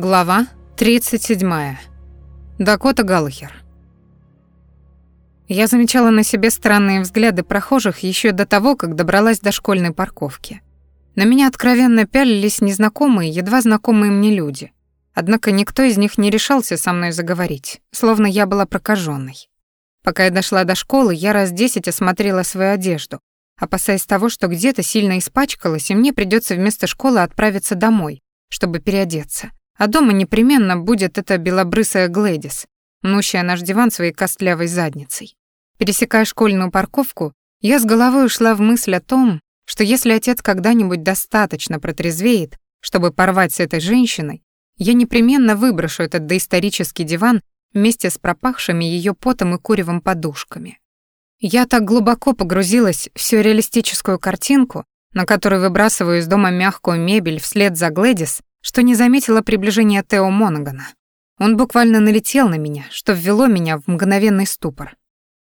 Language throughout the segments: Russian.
Глава 37. Дакота Галлахер. Я замечала на себе странные взгляды прохожих еще до того, как добралась до школьной парковки. На меня откровенно пялились незнакомые, едва знакомые мне люди. Однако никто из них не решался со мной заговорить, словно я была прокаженной. Пока я дошла до школы, я раз десять осмотрела свою одежду, опасаясь того, что где-то сильно испачкалась, и мне придется вместо школы отправиться домой, чтобы переодеться. А дома непременно будет эта белобрысая Глэдис, мнущая наш диван своей костлявой задницей. Пересекая школьную парковку, я с головой ушла в мысль о том, что если отец когда-нибудь достаточно протрезвеет, чтобы порвать с этой женщиной, я непременно выброшу этот доисторический диван вместе с пропахшими ее потом и куревом подушками. Я так глубоко погрузилась в сюрреалистическую картинку, на которой выбрасываю из дома мягкую мебель вслед за Глэдис, что не заметила приближения Тео Монагана. Он буквально налетел на меня, что ввело меня в мгновенный ступор.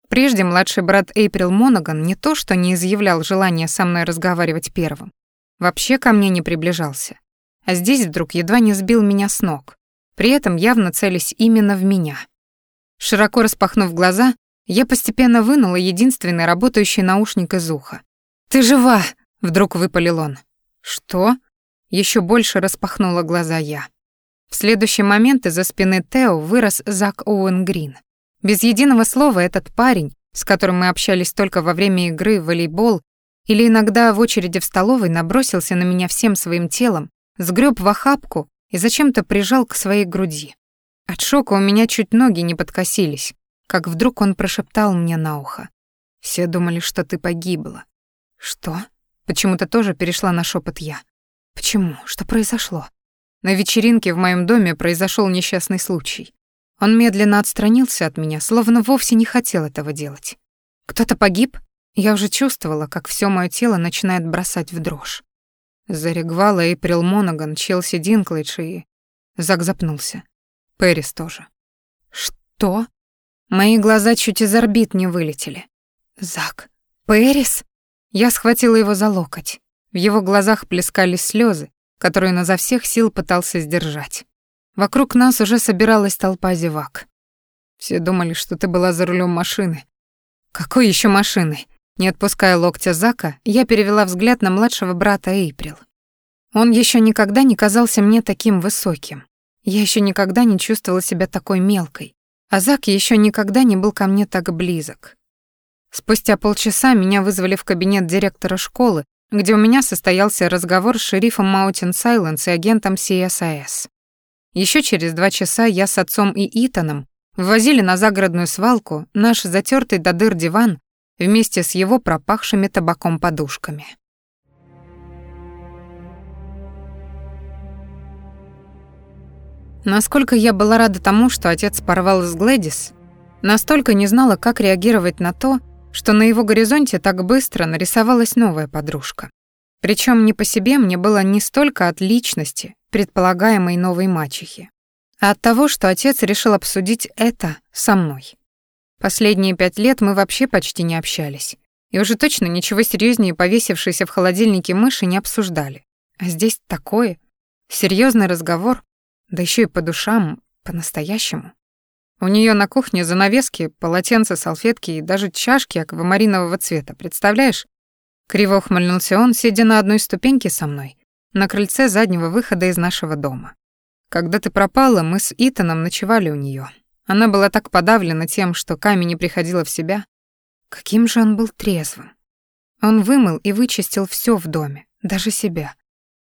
Прежде младший брат Эйприл Монаган не то что не изъявлял желания со мной разговаривать первым, вообще ко мне не приближался. А здесь вдруг едва не сбил меня с ног, при этом явно целясь именно в меня. Широко распахнув глаза, я постепенно вынула единственный работающий наушник из уха. «Ты жива!» — вдруг выпалил он. «Что?» Еще больше распахнула глаза я. В следующий момент из-за спины Тео вырос Зак Оуэн Грин. Без единого слова этот парень, с которым мы общались только во время игры в волейбол или иногда в очереди в столовой, набросился на меня всем своим телом, сгреб в охапку и зачем-то прижал к своей груди. От шока у меня чуть ноги не подкосились, как вдруг он прошептал мне на ухо. «Все думали, что ты погибла». «Что?» Почему-то тоже перешла на шепот я. Почему? Что произошло? На вечеринке в моем доме произошел несчастный случай. Он медленно отстранился от меня, словно вовсе не хотел этого делать. Кто-то погиб? Я уже чувствовала, как все мое тело начинает бросать в дрожь. Зарегвала Эйприл Монаган, Челси Динклэйдж и... Зак запнулся. Пэрис тоже. Что? Мои глаза чуть из орбит не вылетели. Зак. Пэрис? Я схватила его за локоть. В его глазах плескались слезы, которые он изо всех сил пытался сдержать. Вокруг нас уже собиралась толпа зевак. Все думали, что ты была за рулем машины. Какой еще машины? Не отпуская локтя Зака, я перевела взгляд на младшего брата Эйприл. Он еще никогда не казался мне таким высоким. Я еще никогда не чувствовала себя такой мелкой. А Зак еще никогда не был ко мне так близок. Спустя полчаса меня вызвали в кабинет директора школы, где у меня состоялся разговор с шерифом Маунтин Сайленс и агентом CSIS. Еще через два часа я с отцом и Итаном ввозили на загородную свалку наш затертый до дыр диван вместе с его пропахшими табаком подушками. Насколько я была рада тому, что отец порвал с Глэдис, настолько не знала, как реагировать на то, что на его горизонте так быстро нарисовалась новая подружка. Причем не по себе мне было не столько от личности предполагаемой новой мачехи, а от того, что отец решил обсудить это со мной. Последние пять лет мы вообще почти не общались, и уже точно ничего серьезнее повесившейся в холодильнике мыши не обсуждали. А здесь такое, серьезный разговор, да еще и по душам, по-настоящему. У нее на кухне занавески, полотенца, салфетки и даже чашки аквамаринового цвета, представляешь? Криво ухмыльнулся он, сидя на одной ступеньке со мной, на крыльце заднего выхода из нашего дома. Когда ты пропала, мы с Итаном ночевали у нее. Она была так подавлена тем, что камень не приходила в себя. Каким же он был трезвым. Он вымыл и вычистил все в доме, даже себя.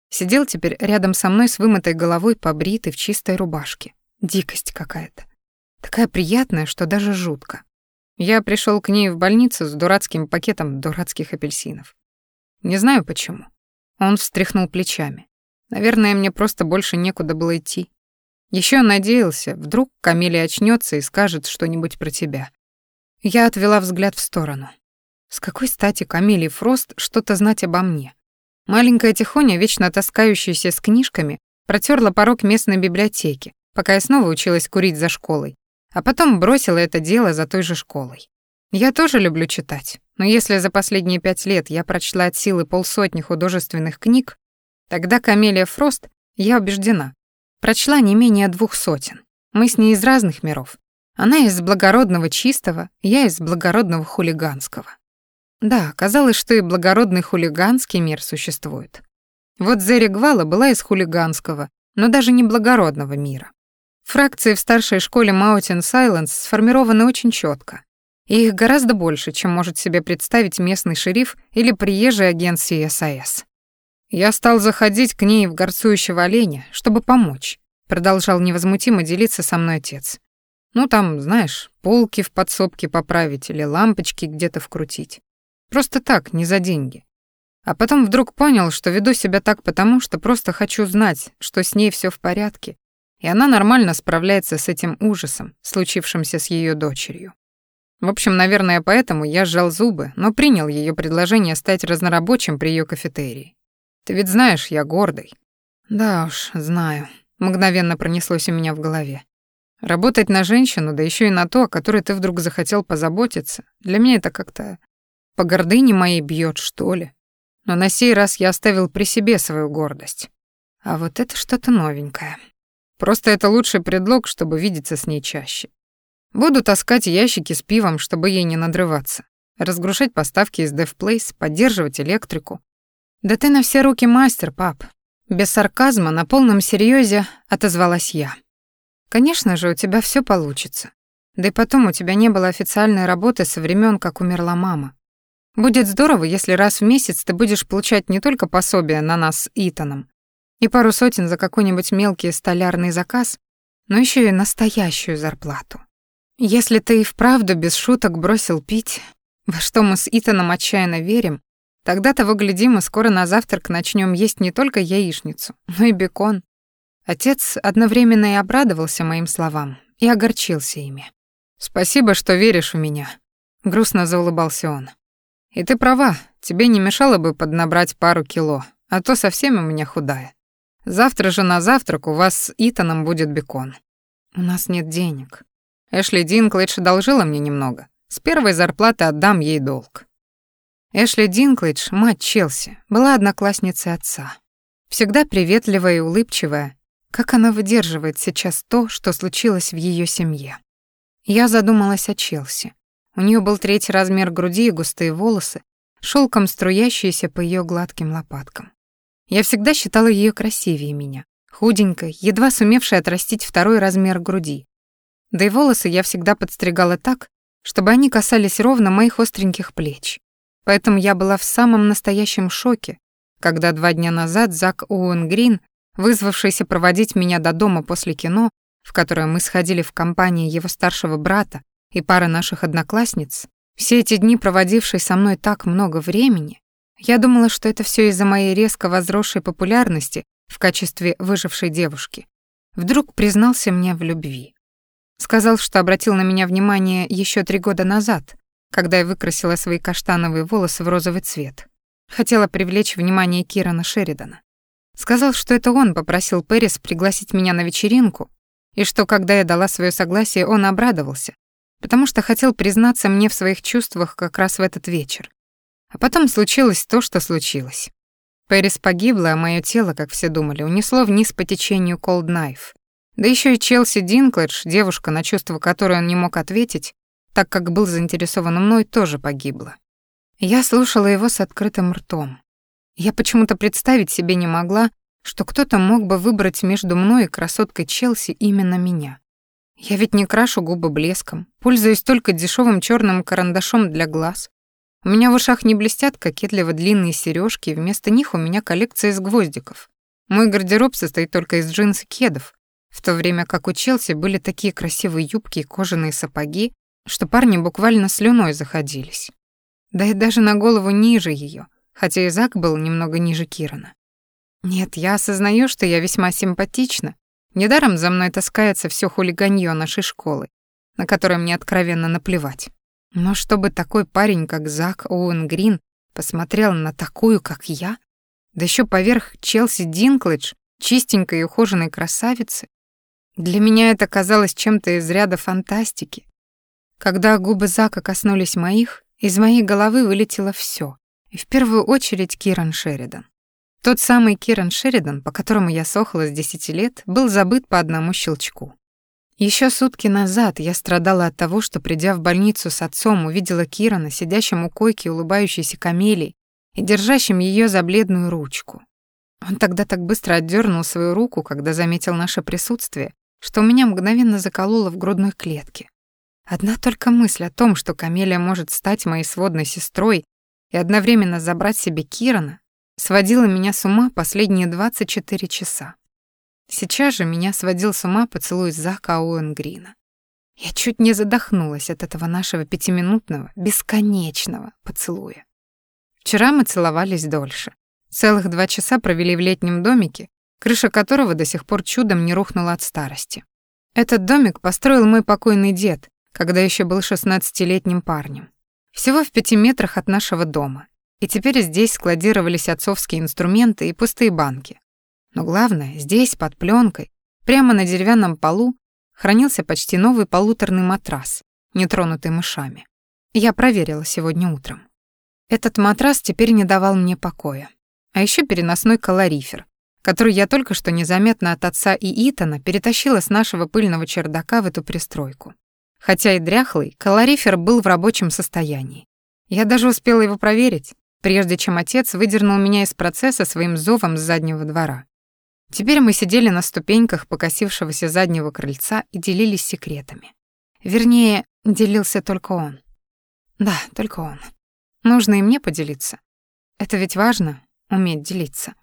Сидел теперь рядом со мной с вымытой головой, побритый в чистой рубашке. Дикость какая-то. Такая приятная, что даже жутко. Я пришел к ней в больницу с дурацким пакетом дурацких апельсинов. Не знаю почему. Он встряхнул плечами. Наверное, мне просто больше некуда было идти. Еще надеялся, вдруг Камилия очнется и скажет что-нибудь про тебя. Я отвела взгляд в сторону. С какой стати Камилии Фрост что-то знать обо мне? Маленькая Тихоня, вечно таскающаяся с книжками, протерла порог местной библиотеки, пока я снова училась курить за школой, а потом бросила это дело за той же школой. Я тоже люблю читать, но если за последние пять лет я прочла от силы полсотни художественных книг, тогда Камелия Фрост, я убеждена, Прочла не менее двух сотен. Мы с ней из разных миров. Она из благородного чистого, я из благородного хулиганского. Да, казалось, что и благородный хулиганский мир существует. Вот Зерри Гвала была из хулиганского, но даже не благородного мира. Фракции в старшей школе Mountain Silence сформированы очень четко. И их гораздо больше, чем может себе представить местный шериф или приезжий агент CSIS. Я стал заходить к ней в горцующего оленя, чтобы помочь, продолжал невозмутимо делиться со мной отец. Ну там, знаешь, полки в подсобке поправить или лампочки где-то вкрутить. Просто так, не за деньги. А потом вдруг понял, что веду себя так потому, что просто хочу знать, что с ней все в порядке, и она нормально справляется с этим ужасом, случившимся с ее дочерью. В общем, наверное, поэтому я сжал зубы, но принял ее предложение стать разнорабочим при ее кафетерии. Ты ведь знаешь, я гордый. Да уж, знаю. Мгновенно пронеслось у меня в голове. Работать на женщину, да еще и на то, о которой ты вдруг захотел позаботиться, для меня это как-то по гордыне моей бьет, что ли. Но на сей раз я оставил при себе свою гордость. А вот это что-то новенькое. Просто это лучший предлог, чтобы видеться с ней чаще. Буду таскать ящики с пивом, чтобы ей не надрываться. Разгружать поставки из DevPlace, поддерживать электрику, «Да ты на все руки мастер, пап». Без сарказма, на полном серьезе отозвалась я. «Конечно же, у тебя все получится. Да и потом у тебя не было официальной работы со времен, как умерла мама. Будет здорово, если раз в месяц ты будешь получать не только пособие на нас с Итаном и пару сотен за какой-нибудь мелкий столярный заказ, но еще и настоящую зарплату. Если ты и вправду без шуток бросил пить, во что мы с Итаном отчаянно верим, Тогда того гляди, мы скоро на завтрак начнем есть не только яичницу, но и бекон. Отец одновременно и обрадовался моим словам, и огорчился ими. «Спасибо, что веришь в меня», — грустно заулыбался он. «И ты права, тебе не мешало бы поднабрать пару кило, а то совсем у меня худая. Завтра же на завтрак у вас с Итаном будет бекон». «У нас нет денег». Эшли Динклэйдж одолжила мне немного. С первой зарплаты отдам ей долг. Эшли Динклэйдж, мать Челси, была одноклассницей отца. Всегда приветливая и улыбчивая, как она выдерживает сейчас то, что случилось в ее семье. Я задумалась о Челси. У нее был третий размер груди и густые волосы, шелком струящиеся по ее гладким лопаткам. Я всегда считала ее красивее меня, худенькой, едва сумевшей отрастить второй размер груди. Да и волосы я всегда подстригала так, чтобы они касались ровно моих остреньких плеч. Поэтому я была в самом настоящем шоке, когда два дня назад Зак Оуэн Грин, вызвавшийся проводить меня до дома после кино, в которое мы сходили в компании его старшего брата и пары наших одноклассниц, все эти дни проводивший со мной так много времени, я думала, что это все из-за моей резко возросшей популярности в качестве выжившей девушки. Вдруг признался мне в любви. Сказал, что обратил на меня внимание еще три года назад, когда я выкрасила свои каштановые волосы в розовый цвет. Хотела привлечь внимание Кирана Шеридана. Сказал, что это он попросил Пэрис пригласить меня на вечеринку, и что, когда я дала свое согласие, он обрадовался, потому что хотел признаться мне в своих чувствах как раз в этот вечер. А потом случилось то, что случилось. Пэрис погибла, а мое тело, как все думали, унесло вниз по течению Cold Knife. Да еще и Челси Динклэдж, девушка, на чувства которой он не мог ответить, так как был заинтересован мной, тоже погибла. Я слушала его с открытым ртом. Я почему-то представить себе не могла, что кто-то мог бы выбрать между мной и красоткой Челси именно меня. Я ведь не крашу губы блеском, пользуюсь только дешевым черным карандашом для глаз. У меня в ушах не блестят кокетливо длинные сережки, вместо них у меня коллекция из гвоздиков. Мой гардероб состоит только из джинс и кедов, в то время как у Челси были такие красивые юбки и кожаные сапоги, что парни буквально слюной заходились. Да и даже на голову ниже ее, хотя и Зак был немного ниже Кирана. Нет, я осознаю, что я весьма симпатична. Недаром за мной таскается все хулиганье нашей школы, на которое мне откровенно наплевать. Но чтобы такой парень, как Зак Оуэн Грин, посмотрел на такую, как я, да еще поверх Челси Динклэдж, чистенькой и ухоженной красавицы, для меня это казалось чем-то из ряда фантастики, когда губы Зака коснулись моих, из моей головы вылетело все, и в первую очередь Киран Шеридан. Тот самый Киран Шеридан, по которому я сохла с десяти лет, был забыт по одному щелчку. Еще сутки назад я страдала от того, что, придя в больницу с отцом, увидела Кирана, сидящим у койки, улыбающейся камелей и держащим ее за бледную ручку. Он тогда так быстро отдернул свою руку, когда заметил наше присутствие, что у меня мгновенно закололо в грудной клетке. Одна только мысль о том, что Камелия может стать моей сводной сестрой и одновременно забрать себе Кирана, сводила меня с ума последние 24 часа. Сейчас же меня сводил с ума поцелуй Зака Оуэнгрина. Я чуть не задохнулась от этого нашего пятиминутного, бесконечного поцелуя. Вчера мы целовались дольше. Целых два часа провели в летнем домике, крыша которого до сих пор чудом не рухнула от старости. Этот домик построил мой покойный дед, когда еще был шестнадцатилетним парнем. Всего в пяти метрах от нашего дома. И теперь здесь складировались отцовские инструменты и пустые банки. Но главное, здесь, под пленкой, прямо на деревянном полу, хранился почти новый полуторный матрас, нетронутый мышами. Я проверила сегодня утром. Этот матрас теперь не давал мне покоя. А еще переносной калорифер, который я только что незаметно от отца и Итана перетащила с нашего пыльного чердака в эту пристройку. Хотя и дряхлый, калорифер был в рабочем состоянии. Я даже успела его проверить, прежде чем отец выдернул меня из процесса своим зовом с заднего двора. Теперь мы сидели на ступеньках покосившегося заднего крыльца и делились секретами. Вернее, делился только он. Да, только он. Нужно и мне поделиться. Это ведь важно, уметь делиться.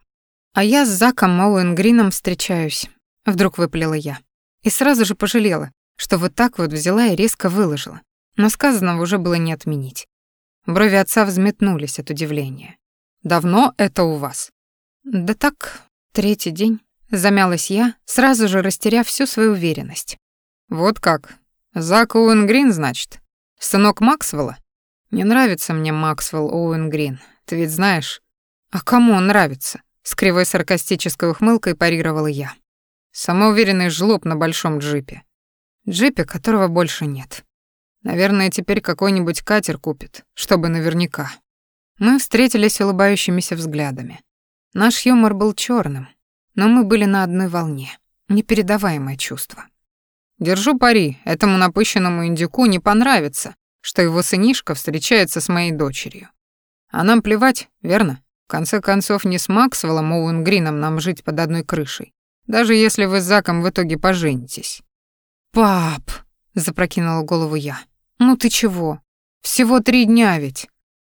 А я с Заком Моуэнгрином встречаюсь, вдруг выпалила я. И сразу же пожалела, что вот так вот взяла и резко выложила. Но сказанного уже было не отменить. Брови отца взметнулись от удивления. «Давно это у вас?» «Да так, третий день», — замялась я, сразу же растеряв всю свою уверенность. «Вот как? Зак Оуэн значит? Сынок Максвелла? Не нравится мне Максвелл Оуэн ты ведь знаешь?» «А кому он нравится?» — с кривой саркастической ухмылкой парировала я. Самоуверенный жлоб на большом джипе. Джипе, которого больше нет. Наверное, теперь какой-нибудь катер купит, чтобы наверняка. Мы встретились улыбающимися взглядами. Наш юмор был черным, но мы были на одной волне. Непередаваемое чувство. Держу пари, этому напыщенному индюку не понравится, что его сынишка встречается с моей дочерью. А нам плевать, верно? В конце концов, не с Максвеллом Оуэнгрином нам жить под одной крышей, даже если вы с Заком в итоге поженитесь. «Пап!» — запрокинула голову я. «Ну ты чего? Всего три дня ведь!»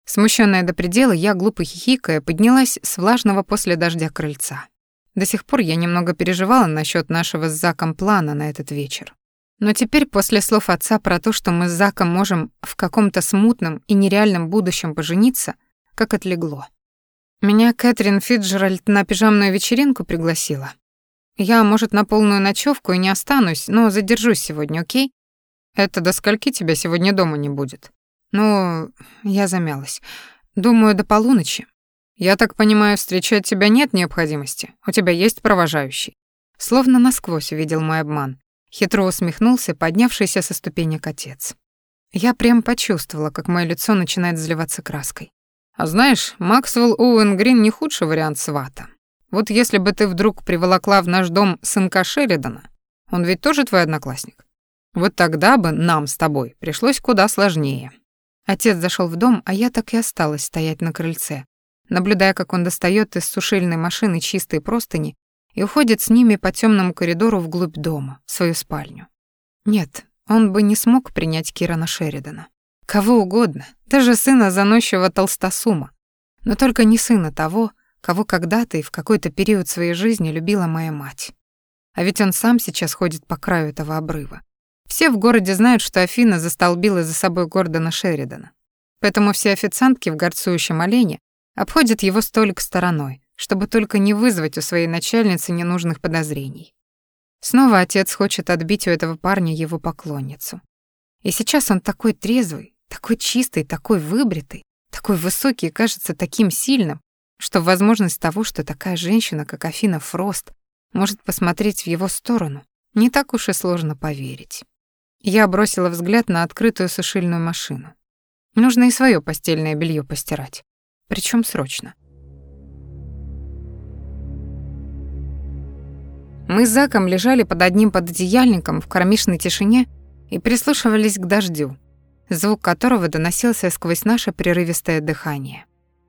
Смущенная до предела, я, глупо хихикая, поднялась с влажного после дождя крыльца. До сих пор я немного переживала насчет нашего с Заком плана на этот вечер. Но теперь, после слов отца про то, что мы с Заком можем в каком-то смутном и нереальном будущем пожениться, как отлегло. Меня Кэтрин Фиджеральд на пижамную вечеринку пригласила. Я, может, на полную ночевку и не останусь, но задержусь сегодня, окей? Это до скольки тебя сегодня дома не будет? Ну, я замялась. Думаю, до полуночи. Я так понимаю, встречать тебя нет необходимости. У тебя есть провожающий. Словно насквозь увидел мой обман. Хитро усмехнулся, поднявшийся со ступенек отец. Я прям почувствовала, как мое лицо начинает заливаться краской. А знаешь, Максвелл Оуэн Грин не худший вариант свата. Вот если бы ты вдруг приволокла в наш дом сынка Шеридана, он ведь тоже твой одноклассник. Вот тогда бы нам с тобой пришлось куда сложнее. Отец зашел в дом, а я так и осталась стоять на крыльце, наблюдая, как он достает из сушильной машины чистые простыни и уходит с ними по темному коридору вглубь дома, в свою спальню. Нет, он бы не смог принять Кирана Шеридана. Кого угодно, даже сына заносчивого толстосума, но только не сына того, кого когда-то и в какой-то период своей жизни любила моя мать. А ведь он сам сейчас ходит по краю этого обрыва. Все в городе знают, что Афина застолбила за собой Гордона Шеридана. Поэтому все официантки в горцующем олене обходят его столик стороной, чтобы только не вызвать у своей начальницы ненужных подозрений. Снова отец хочет отбить у этого парня его поклонницу. И сейчас он такой трезвый, такой чистый, такой выбритый, такой высокий и кажется таким сильным, что возможность того, что такая женщина, как Афина Фрост, может посмотреть в его сторону, не так уж и сложно поверить. Я бросила взгляд на открытую сушильную машину. Нужно и свое постельное белье постирать. Причем срочно. Мы с Заком лежали под одним пододеяльником в кромешной тишине и прислушивались к дождю, звук которого доносился сквозь наше прерывистое дыхание.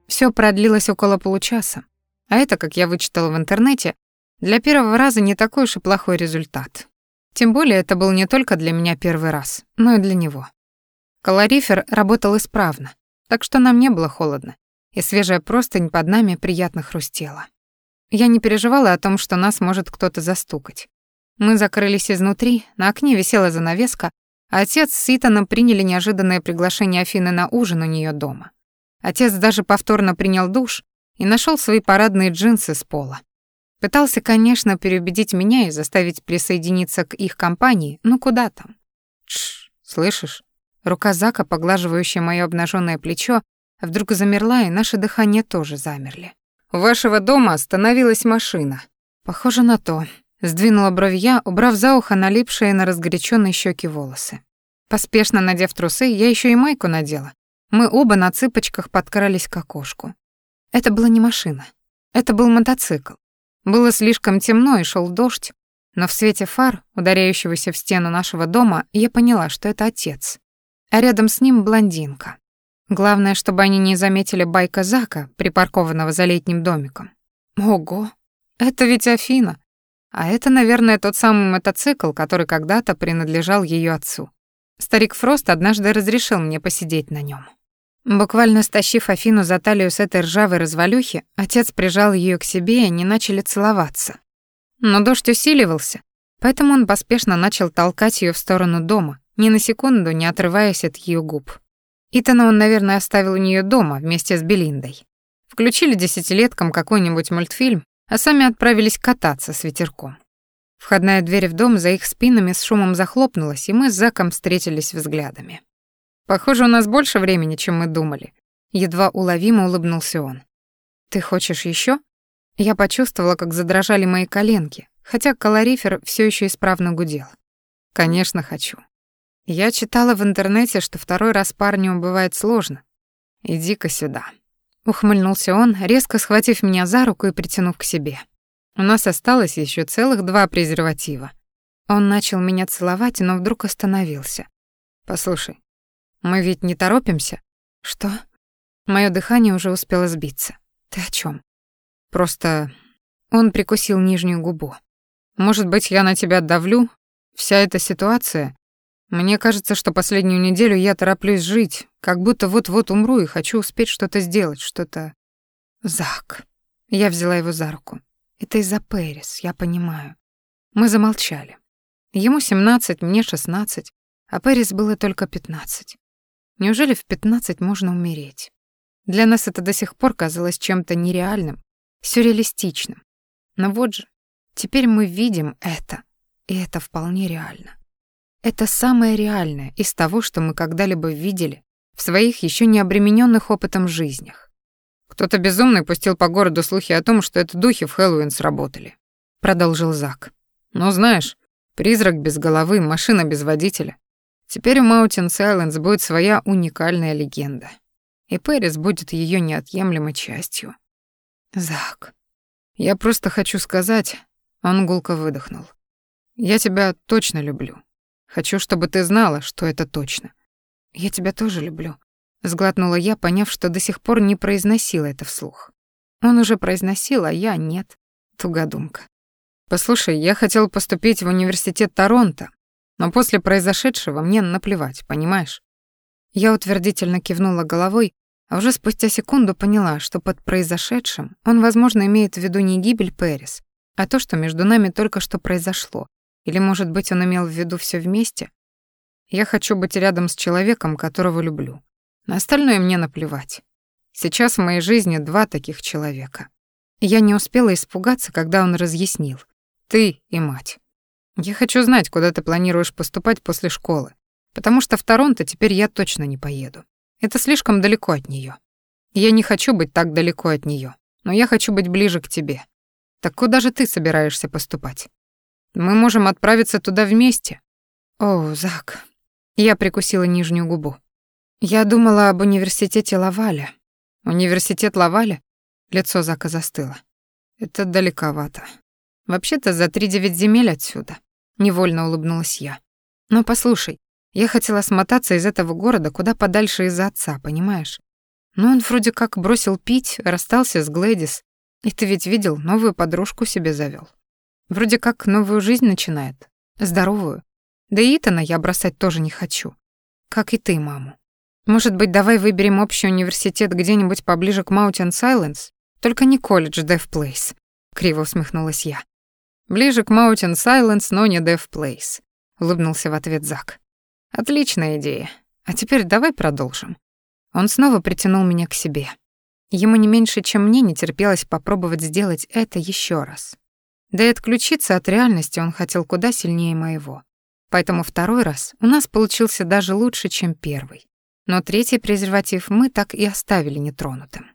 Все продлилось около получаса, а это, как я вычитала в интернете, для первого раза не такой уж и плохой результат. Тем более это был не только для меня первый раз, но и для него. Калорифер работал исправно, так что нам не было холодно, и свежая простынь под нами приятно хрустела. Я не переживала о том, что нас может кто-то застукать. Мы закрылись изнутри, на окне висела занавеска, а отец с Итаном приняли неожиданное приглашение Афины на ужин у нее дома. Отец даже повторно принял душ и нашел свои парадные джинсы с пола. Пытался, конечно, переубедить меня и заставить присоединиться к их компании, но куда там? Тш, слышишь? Рука Зака, поглаживающая моё обнажённое плечо, вдруг замерла, и наше дыхание тоже замерли. У вашего дома остановилась машина. Похоже на то. Сдвинула бровь я, убрав за ухо налипшие на разгоряченные щеки волосы. Поспешно надев трусы, я еще и майку надела. Мы оба на цыпочках подкрались к окошку. Это была не машина. Это был мотоцикл. Было слишком темно и шел дождь, но в свете фар, ударяющегося в стену нашего дома, я поняла, что это отец. А рядом с ним блондинка. Главное, чтобы они не заметили байка Зака, припаркованного за летним домиком. Ого, это ведь Афина. А это, наверное, тот самый мотоцикл, который когда-то принадлежал ее отцу. Старик Фрост однажды разрешил мне посидеть на нем. Буквально стащив Афину за талию с этой ржавой развалюхи, отец прижал ее к себе, и они начали целоваться. Но дождь усиливался, поэтому он поспешно начал толкать ее в сторону дома, ни на секунду не отрываясь от ее губ. Итана он, наверное, оставил у нее дома вместе с Белиндой. Включили десятилеткам какой-нибудь мультфильм, а сами отправились кататься с ветерком. Входная дверь в дом за их спинами с шумом захлопнулась, и мы с Заком встретились взглядами. «Похоже, у нас больше времени, чем мы думали», — едва уловимо улыбнулся он. «Ты хочешь еще? Я почувствовала, как задрожали мои коленки, хотя калорифер все еще исправно гудел. «Конечно, хочу. Я читала в интернете, что второй раз парню бывает сложно. Иди-ка сюда. Ухмыльнулся он, резко схватив меня за руку и притянув к себе. У нас осталось еще целых два презерватива. Он начал меня целовать, но вдруг остановился. Послушай, мы ведь не торопимся? Что? Мое дыхание уже успело сбиться. Ты о чем? Просто он прикусил нижнюю губу. Может быть, я на тебя давлю? Вся эта ситуация мне кажется, что последнюю неделю я тороплюсь жить, как будто вот-вот умру и хочу успеть что-то сделать, что-то... Зак. Я взяла его за руку. Это из-за Пэрис, я понимаю. Мы замолчали. Ему 17, мне 16, а Пэрис было только 15. Неужели в 15 можно умереть? Для нас это до сих пор казалось чем-то нереальным, сюрреалистичным. Но вот же, теперь мы видим это, и это вполне реально. Это самое реальное из того, что мы когда-либо видели в своих еще не обремененных опытом жизнях. Кто-то безумный пустил по городу слухи о том, что это духи в Хэллоуин сработали, продолжил Зак. Но знаешь, призрак без головы, машина без водителя. Теперь у Маунтин Сайленс будет своя уникальная легенда. И Пэрис будет ее неотъемлемой частью. Зак, я просто хочу сказать, он гулко выдохнул. Я тебя точно люблю. Хочу, чтобы ты знала, что это точно. Я тебя тоже люблю, сглотнула я, поняв, что до сих пор не произносила это вслух. Он уже произносил, а я нет. Тугодумка. Послушай, я хотел поступить в университет Торонто, но после произошедшего мне наплевать, понимаешь? Я утвердительно кивнула головой, а уже спустя секунду поняла, что под произошедшим он, возможно, имеет в виду не гибель Пэрис, а то, что между нами только что произошло, или, может быть, он имел в виду все вместе? Я хочу быть рядом с человеком, которого люблю. На остальное мне наплевать. Сейчас в моей жизни два таких человека. Я не успела испугаться, когда он разъяснил. Ты и мать. Я хочу знать, куда ты планируешь поступать после школы, потому что в Торонто теперь я точно не поеду. Это слишком далеко от нее. Я не хочу быть так далеко от нее, но я хочу быть ближе к тебе. Так куда же ты собираешься поступать? Мы можем отправиться туда вместе. О, Зак. Я прикусила нижнюю губу. Я думала об университете Лаваля. Университет Лаваля? Лицо Зака застыло. Это далековато. Вообще-то за три девять земель отсюда. Невольно улыбнулась я. Но послушай, я хотела смотаться из этого города куда подальше из-за отца, понимаешь? Но он вроде как бросил пить, расстался с Глэдис. И ты ведь видел, новую подружку себе завел. Вроде как новую жизнь начинает. Здоровую. Да и Итана я бросать тоже не хочу. Как и ты, маму. Может быть, давай выберем общий университет где-нибудь поближе к Mountain Silence? Только не колледж Dev Place. Криво усмехнулась я. Ближе к Mountain Silence, но не Dev Place. Улыбнулся в ответ Зак. Отличная идея. А теперь давай продолжим. Он снова притянул меня к себе. Ему не меньше, чем мне, не терпелось попробовать сделать это еще раз. Да и отключиться от реальности он хотел куда сильнее моего. Поэтому второй раз у нас получился даже лучше, чем первый. Но третий презерватив мы так и оставили нетронутым.